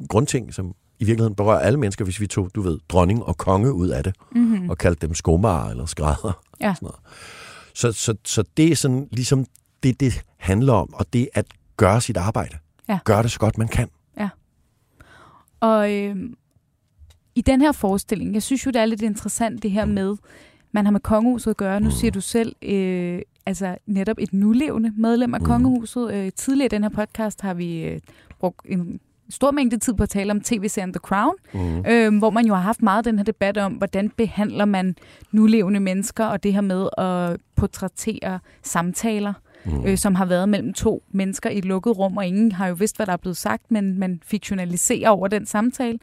grundting, som i virkeligheden berører alle mennesker, hvis vi tog, du ved, dronning og konge ud af det, mm-hmm. og kaldte dem skomarer eller skrædder. Ja. Sådan noget. Så, så, så det er sådan ligesom det, det handler om, og det at gøre sit arbejde. Ja. Gøre det så godt, man kan. Ja. Og øh, i den her forestilling, jeg synes jo, det er lidt interessant det her med, man har med kongehuset at gøre. Nu mm. siger du selv, øh, altså netop et nulevende medlem af mm. kongehuset. Øh, tidligere i den her podcast har vi øh, brugt en stor mængde tid på at tale om tv-serien The Crown, mm. øh, hvor man jo har haft meget den her debat om, hvordan behandler man nulevende mennesker, og det her med at portrættere samtaler, mm. øh, som har været mellem to mennesker i et lukket rum, og ingen har jo vidst, hvad der er blevet sagt, men man fiktionaliserer over den samtale.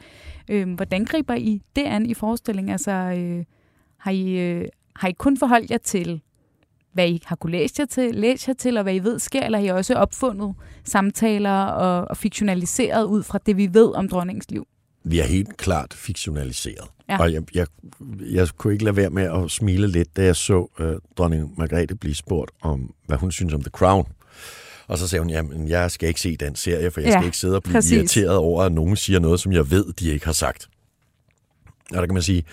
Øh, hvordan griber I det an i forestillingen? Altså, øh, har, I, øh, har I kun forholdt jer til hvad I har kunne læse jer til, læse jer til, og hvad I ved sker, eller har I også opfundet samtaler og, og fiktionaliseret ud fra det, vi ved om dronningens liv? Vi er helt klart fiktionaliseret. Ja. Og jeg, jeg, jeg kunne ikke lade være med at smile lidt, da jeg så uh, dronning Margrethe blive spurgt om, hvad hun synes om The Crown. Og så sagde hun, jamen, jeg skal ikke se den serie, for jeg ja, skal ikke sidde og blive præcis. irriteret over, at nogen siger noget, som jeg ved, de ikke har sagt. Og der kan man sige,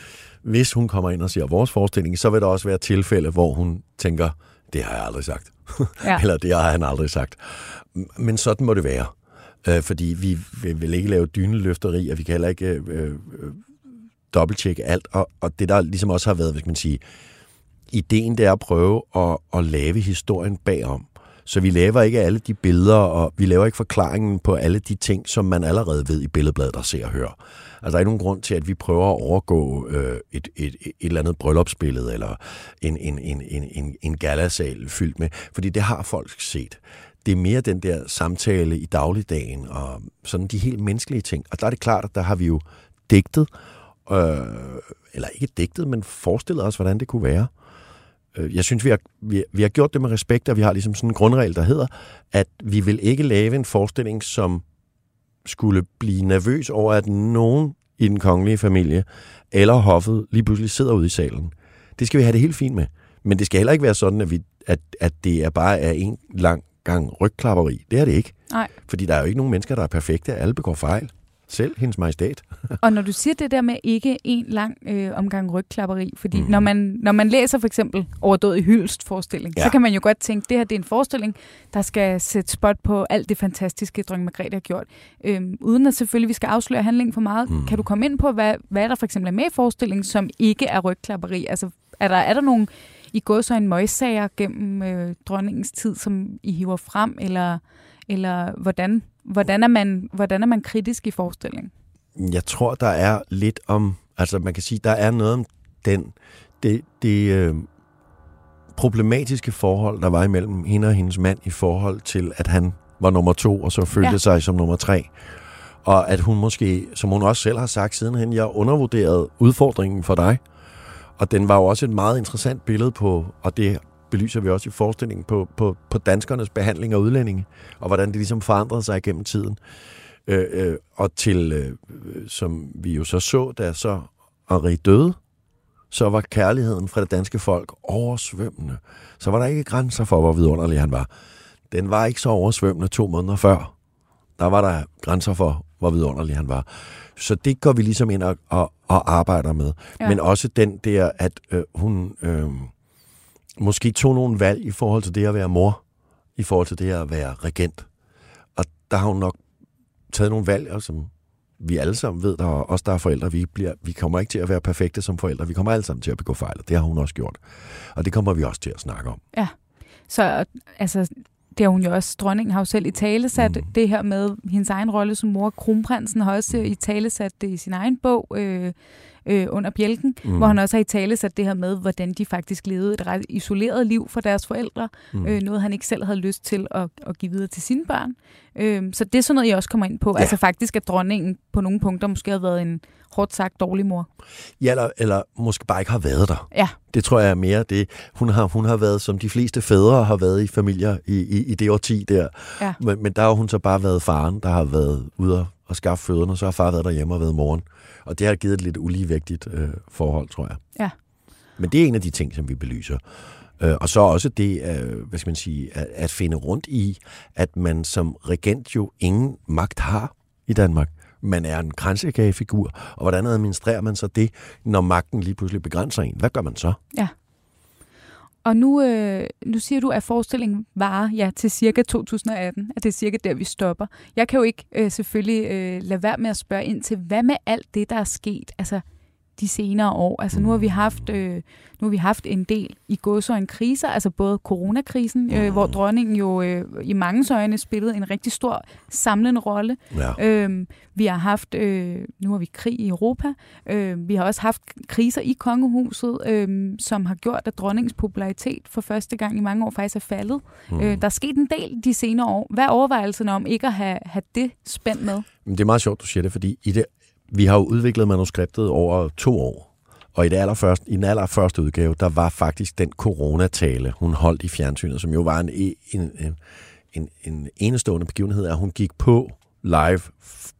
hvis hun kommer ind og ser vores forestilling, så vil der også være tilfælde, hvor hun tænker, det har jeg aldrig sagt. Ja. [LAUGHS] Eller det har han aldrig sagt. Men sådan må det være. Øh, fordi vi vil ikke lave dyneløfteri, og vi kan heller ikke øh, øh, dobbelttjekke alt. Og, og det, der ligesom også har været, hvis man siger, ideen det er at prøve at, at lave historien bagom. Så vi laver ikke alle de billeder, og vi laver ikke forklaringen på alle de ting, som man allerede ved i billedbladet, der ser og hører. Altså, der er ikke nogen grund til, at vi prøver at overgå øh, et, et, et eller andet bryllupsbillede, eller en, en, en, en, en, en galasal fyldt med, fordi det har folk set. Det er mere den der samtale i dagligdagen, og sådan de helt menneskelige ting. Og der er det klart, at der har vi jo digtet, øh, eller ikke digtet, men forestillet os, hvordan det kunne være. Øh, jeg synes, vi har, vi, vi har gjort det med respekt, og vi har ligesom sådan en grundregel, der hedder, at vi vil ikke lave en forestilling, som skulle blive nervøs over, at nogen i den kongelige familie eller hoffet lige pludselig sidder ude i salen. Det skal vi have det helt fint med. Men det skal heller ikke være sådan, at, vi, at, at det er bare er en lang gang rygklapperi. Det er det ikke. Nej. Fordi der er jo ikke nogen mennesker, der er perfekte. Alle begår fejl. Selv hendes majestat. [LAUGHS] og når du siger det der med ikke en lang øh, omgang rygklapperi, fordi mm. når, man, når man læser for eksempel overdået i hyldest forestilling, ja. så kan man jo godt tænke, det her det er en forestilling, der skal sætte spot på alt det fantastiske, dronning Margrethe har gjort. Øhm, uden at selvfølgelig vi skal afsløre handlingen for meget, mm. kan du komme ind på, hvad, hvad der for eksempel er med i forestillingen, som ikke er rygklapperi? Altså, er der, er der nogle i går så en møgssager gennem øh, dronningens tid, som I hiver frem, eller, eller hvordan Hvordan er man, hvordan er man kritisk i forestillingen? Jeg tror, der er lidt om... Altså, man kan sige, der er noget om den... Det, det øh, problematiske forhold, der var imellem hende og hendes mand i forhold til, at han var nummer to, og så følte ja. sig som nummer tre. Og at hun måske, som hun også selv har sagt sidenhen, jeg undervurderede udfordringen for dig. Og den var jo også et meget interessant billede på, og det belyser vi også i forestillingen på, på, på danskernes behandling af udlændinge, og hvordan det ligesom forandrede sig gennem tiden. Øh, øh, og til, øh, som vi jo så så, da så Henri døde, så var kærligheden fra det danske folk oversvømmende. Så var der ikke grænser for, hvor vidunderlig han var. den var ikke så oversvømmende to måneder før. Der var der grænser for, hvor vidunderlig han var. Så det går vi ligesom ind og, og, og arbejder med. Ja. Men også den der, at øh, hun øh, måske tog nogle valg i forhold til det at være mor, i forhold til det at være regent. Og der har hun nok taget nogle valg, som vi alle sammen ved, der er os, der er forældre, vi, bliver, vi kommer ikke til at være perfekte som forældre. Vi kommer alle sammen til at begå fejl, og det har hun også gjort. Og det kommer vi også til at snakke om. Ja, så altså, det har hun jo også, dronningen har jo selv i tale sat mm. det her med hendes egen rolle som mor. Kronprinsen har også i tale sat det i sin egen bog, øh, øh, under bjælken, mm. hvor han også har i tale sat det her med, hvordan de faktisk levede et ret isoleret liv for deres forældre. Mm. Øh, noget, han ikke selv havde lyst til at, at give videre til sine børn. Øh, så det er sådan noget, jeg også kommer ind på. Ja. Altså faktisk, at dronningen på nogle punkter måske har været en hårdt sagt dårlig mor. Ja, eller, eller måske bare ikke har været der. Ja. Det tror jeg er mere det. Hun har, hun har været, som de fleste fædre har været i familier i, i, i det årti der. Ja. Men, men der har hun så bare været faren, der har været ude og skaffe fødderne, og så har far været derhjemme og været moren. Og det har givet et lidt uligevægtigt øh, forhold, tror jeg. Ja. Men det er en af de ting, som vi belyser. Øh, og så også det, øh, hvad skal man sige, at, at finde rundt i, at man som regent jo ingen magt har i Danmark. Man er en kransekagefigur, og hvordan administrerer man så det, når magten lige pludselig begrænser en? Hvad gør man så? Ja. Og nu, øh, nu siger du, at forestillingen varer ja, til cirka 2018, at det er cirka der, vi stopper. Jeg kan jo ikke øh, selvfølgelig øh, lade være med at spørge ind til, hvad med alt det, der er sket? Altså, de senere år. Altså nu har vi haft, øh, nu har vi haft en del i en kriser, altså både coronakrisen, øh, hvor dronningen jo øh, i mange øjne spillede en rigtig stor samlende rolle. Ja. Øh, vi har haft, øh, nu har vi krig i Europa, øh, vi har også haft kriser i kongehuset, øh, som har gjort, at dronningens popularitet for første gang i mange år faktisk er faldet. Mm. Øh, der er sket en del de senere år. Hvad er overvejelserne om ikke at have, have det spændt med? Det er meget sjovt, du siger det, fordi i det vi har jo udviklet manuskriptet over to år. Og i, det allerførste, i den allerførste udgave, der var faktisk den coronatale, hun holdt i fjernsynet, som jo var en, en, en, en, en enestående begivenhed, at hun gik på live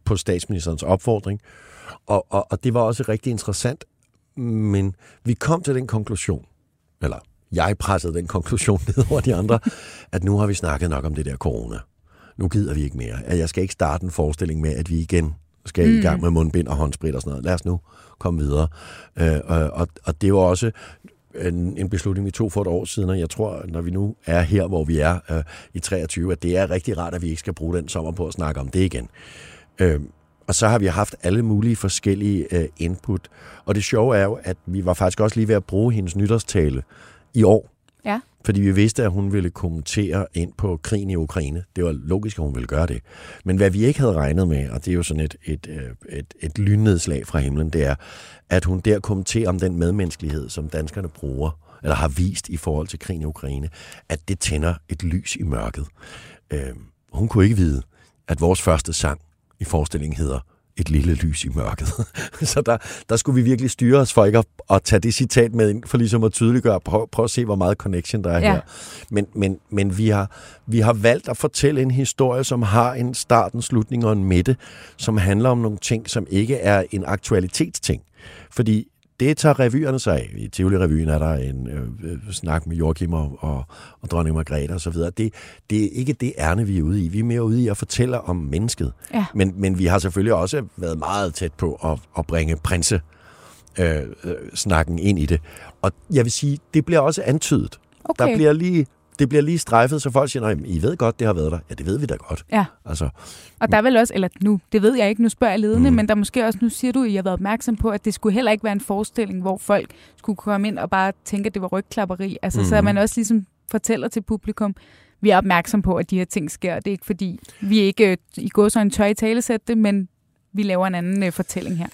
på statsministerens opfordring. Og, og, og det var også rigtig interessant, men vi kom til den konklusion, eller jeg pressede den konklusion [LAUGHS] ned over de andre, at nu har vi snakket nok om det der corona. Nu gider vi ikke mere. Jeg skal ikke starte en forestilling med, at vi igen skal mm. i gang med mundbind og håndsprit og sådan noget. Lad os nu komme videre. Øh, og, og det var også en, en beslutning, vi tog for et år siden, og jeg tror, når vi nu er her, hvor vi er øh, i 23, at det er rigtig rart, at vi ikke skal bruge den sommer på at snakke om det igen. Øh, og så har vi haft alle mulige forskellige øh, input. Og det sjove er jo, at vi var faktisk også lige ved at bruge hendes nytårstale i år. Fordi vi vidste, at hun ville kommentere ind på krigen i Ukraine. Det var logisk, at hun ville gøre det. Men hvad vi ikke havde regnet med, og det er jo sådan et, et, øh, et, et lynnedslag fra himlen, det er, at hun der kommenterer om den medmenneskelighed, som danskerne bruger, eller har vist i forhold til krigen i Ukraine, at det tænder et lys i mørket. Øh, hun kunne ikke vide, at vores første sang i forestillingen hedder et lille lys i mørket. [LAUGHS] så der, der skulle vi virkelig styre os for ikke at, at tage det citat med ind, for ligesom at tydeliggøre, prøv, prøv at se, hvor meget connection der er ja. her. Men, men, men vi, har, vi har valgt at fortælle en historie, som har en start, en slutning og en midte, som handler om nogle ting, som ikke er en aktualitetsting. Fordi det tager revyerne sig af. I Tivoli-revyen er der en øh, øh, snak med Joachim og, og, og dronning Margrethe og så videre. Det, det er ikke det ærne, vi er ude i. Vi er mere ude i at fortælle om mennesket. Ja. Men, men vi har selvfølgelig også været meget tæt på at, at bringe prinse øh, øh, snakken ind i det. Og jeg vil sige, det bliver også antydet. Okay. Der bliver lige det bliver lige strejfet, så folk siger, I ved godt, det har været der. Ja, det ved vi da godt. Ja. Altså, og der er vel også, eller nu, det ved jeg ikke, nu spørger jeg ledende, mm. men der måske også, nu siger du, at I har været opmærksom på, at det skulle heller ikke være en forestilling, hvor folk skulle komme ind og bare tænke, at det var rygklapperi. Altså, mm. så man også ligesom fortæller til publikum, vi er opmærksom på, at de her ting sker. Det er ikke fordi, vi ikke øh, i går så en tør i talesæt det, men vi laver en anden uh, fortælling her.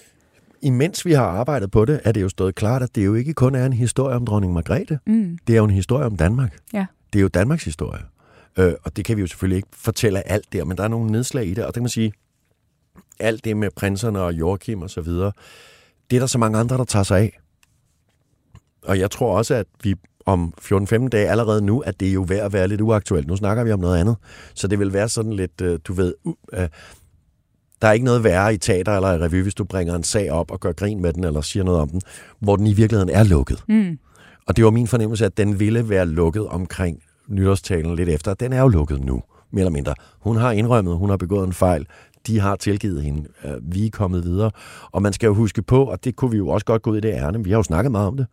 Imens vi har arbejdet på det, er det jo stået klart, at det jo ikke kun er en historie om dronning Margrethe. Mm. Det er jo en historie om Danmark. Ja det er jo Danmarks historie. Øh, og det kan vi jo selvfølgelig ikke fortælle alt der, men der er nogle nedslag i det, og det kan man sige, alt det med prinserne og Joachim og så videre, det er der så mange andre, der tager sig af. Og jeg tror også, at vi om 14-15 dage allerede nu, at det er jo værd at være lidt uaktuelt. Nu snakker vi om noget andet. Så det vil være sådan lidt, øh, du ved, uh, uh, der er ikke noget værre i teater eller i revy, hvis du bringer en sag op og gør grin med den, eller siger noget om den, hvor den i virkeligheden er lukket. Mm. Og det var min fornemmelse, at den ville være lukket omkring nytårstalen lidt efter, den er jo lukket nu, mere eller mindre. Hun har indrømmet, hun har begået en fejl. De har tilgivet hende. Øh, vi er kommet videre. Og man skal jo huske på, og det kunne vi jo også godt gå ud i det ærne, vi har jo snakket meget om det.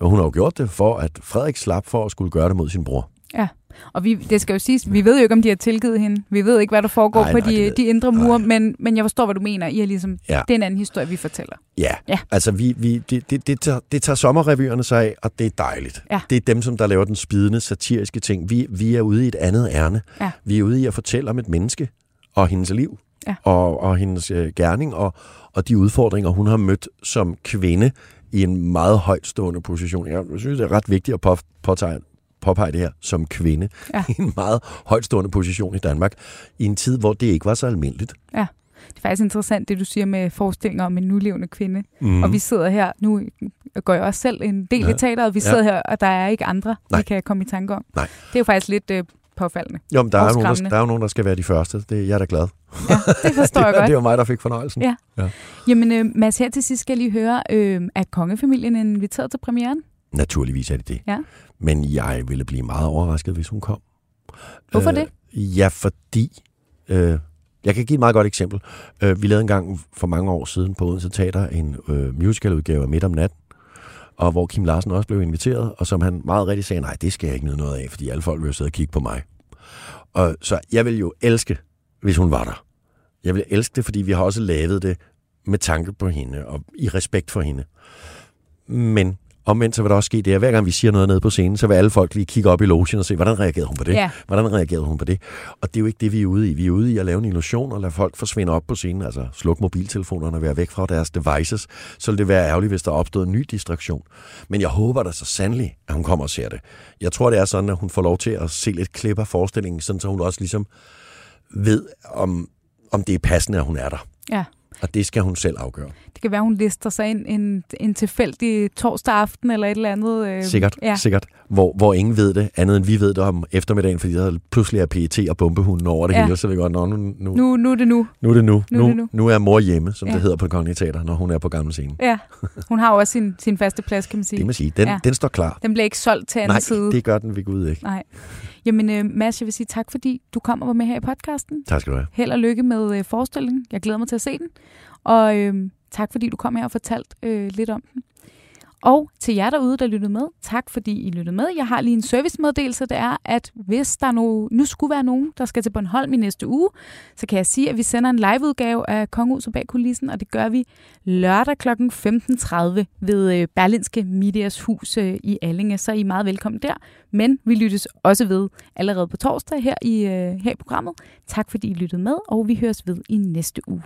Og hun har jo gjort det for, at Frederik slap for at skulle gøre det mod sin bror. Ja, og vi, det skal jo siges, vi ved jo ikke, om de har tilgivet hende. Vi ved ikke, hvad der foregår Nej, på nej, de, ved- de indre mure, men, men jeg forstår, hvad du mener. I er ligesom, Ja. Det er en anden historie, vi fortæller. Ja, Ja. altså vi, vi, det, det, det, tager, det tager sommerrevyerne sig af, og det er dejligt. Ja. Det er dem, som der laver den spidende, satiriske ting. Vi, vi er ude i et andet ærne. Ja. Vi er ude i at fortælle om et menneske og hendes liv Ja. og, og hendes øh, gerning og, og de udfordringer, hun har mødt som kvinde i en meget højtstående position. Jeg synes, det er ret vigtigt at på, påtage, påpege det her som kvinde Ja. i en meget højtstående position i Danmark i en tid, hvor det ikke var så almindeligt. Det er faktisk interessant, det du siger med forestillinger om en nulevende kvinde. Mm. Og vi sidder her, nu går jeg også selv en del ja. Ja. i teateret, vi Ja. sidder her, og der er ikke andre, Nej. vi kan komme i tanke om. Nej. Det er jo faktisk lidt øh, påfaldende. Jo, men der er, nogen, der, der er jo nogen, der skal være de første. Det, jeg er da glad. Ja, det forstår [LAUGHS] jeg godt. det var mig, der fik fornøjelsen. Ja. Jamen, øh, Mads, her til sidst skal jeg lige høre, øh, er kongefamilien inviteret til premieren? Naturligvis er det det. Ja. Men jeg ville blive meget overrasket, hvis hun kom. Hvorfor Øh, det? Ja, fordi... Øh, jeg kan give et meget godt eksempel. Øh, vi lavede engang for mange år siden på Odense Teater en øh, musicaludgave af Midt om natten, og hvor Kim Larsen også blev inviteret, og som han meget rigtig sagde, nej, det skal jeg ikke nyde noget af, fordi alle folk vil jo sidde og kigge på mig. Og så jeg vil jo elske, hvis hun var der. Jeg vil elske det, fordi vi har også lavet det med tanke på hende og i respekt for hende. Men omvendt så vil der også ske det, at hver gang vi siger noget nede på scenen, så vil alle folk lige kigge op i logen og se, hvordan reagerede hun på det? Ja. Hvordan reagerede hun på det? Og det er jo ikke det, vi er ude i. Vi er ude i at lave en illusion og lade folk forsvinde op på scenen, altså slukke mobiltelefonerne og være væk fra deres devices. Så vil det være ærgerligt, hvis der opstår en ny distraktion. Men jeg håber da så sandelig, at hun kommer og ser det. Jeg tror, det er sådan, at hun får lov til at se lidt klip af forestillingen, sådan så hun også ligesom ved, om, om det er passende, at hun er der. Ja. Og det skal hun selv afgøre. Kan være, hun lister sig ind en, en tilfældig torsdag aften eller et eller andet. Øh, Sikkert, Ja. sikkert. Hvor, hvor ingen ved det, andet end vi ved det om eftermiddagen, fordi der pludselig er PET og bombehunden over det Ja. hele, så vi godt, nå, nu, nu, nu, Nu, er det nu. nu er det nu. Nu det nu. nu er mor hjemme, som Ja. det hedder på Kongelige Teater, når hun er på gamle scene. Ja, hun har jo også sin, sin faste plads, kan man sige. Det må sige. Den, ja. den står klar. Den bliver ikke solgt til anden Nej, side. det gør den ved Gud ikke. Nej. Jamen, øh, Mads, jeg vil sige tak, fordi du kom og var med her i podcasten. Tak skal du have. Held og lykke med øh, forestillingen. Jeg glæder mig til at se den. Og øh, tak, fordi du kom her og fortalte øh, lidt om den. Og til jer derude, der lyttede med, tak fordi I lyttede med. Jeg har lige en servicemeddelelse, det er, at hvis der nu, nu skulle være nogen, der skal til Bornholm i næste uge, så kan jeg sige, at vi sender en liveudgave af Kongehuset bag kulissen, og det gør vi lørdag kl. 15.30 ved øh, Berlinske Medias Hus øh, i Allinge, så I er meget velkommen der. Men vi lyttes også ved allerede på torsdag her i, øh, her i programmet. Tak fordi I lyttede med, og vi høres ved i næste uge.